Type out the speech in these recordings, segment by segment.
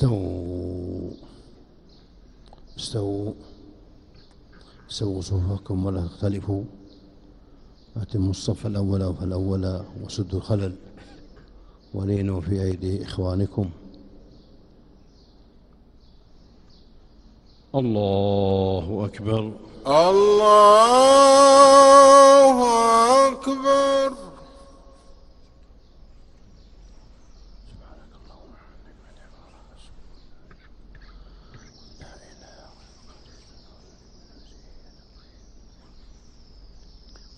استووا استووا استووا صفوفكم ولا تختلفوا. أتموا الصف الأول فالأول وسدوا الخلل. ولينوا في أيدي إخوانكم. الله أكبر. الله أكبر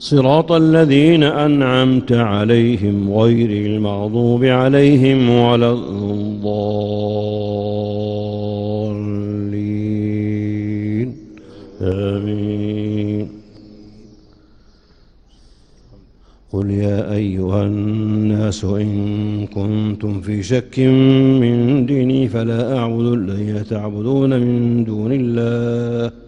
صراط الذين أنعمت عليهم غير المغضوب عليهم ولا الضالين. آمين. قل يا أيها الناس إن كنتم في شك من ديني فلا أعبد الذين تعبدون من دون الله.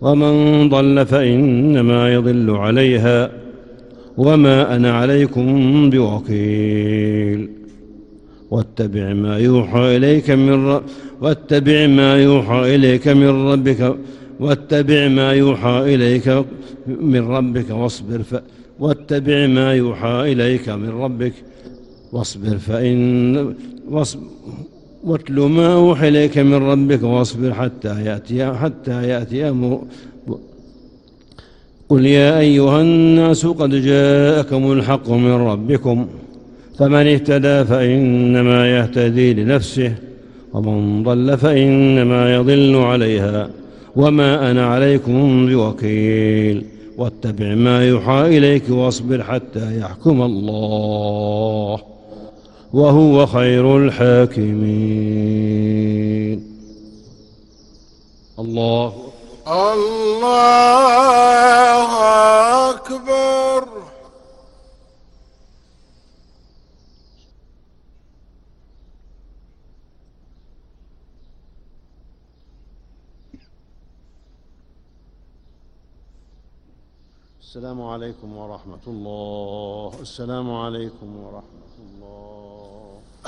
ومن ضل فإنما يضل عليها وما أنا عليكم بوكيل. واتبع ما يوحى إليك من رب واتبع ما يوحى إليك من ربك واتبع ما يوحى إليك من ربك واصبر ف واتبع ما يوحى إليك من ربك واصبر فإن واصبر واتل ما أوحي إليك من ربك واصبر حتى يأتي حتى يأتي أمر قل يا أيها الناس قد جاءكم الحق من ربكم فمن اهتدى فإنما يهتدي لنفسه ومن ضل فإنما يضل عليها وما أنا عليكم بوكيل واتبع ما يوحى إليك واصبر حتى يحكم الله. وهو خير الحاكمين. الله. الله أكبر. السلام عليكم ورحمة الله. السلام عليكم ورحمة الله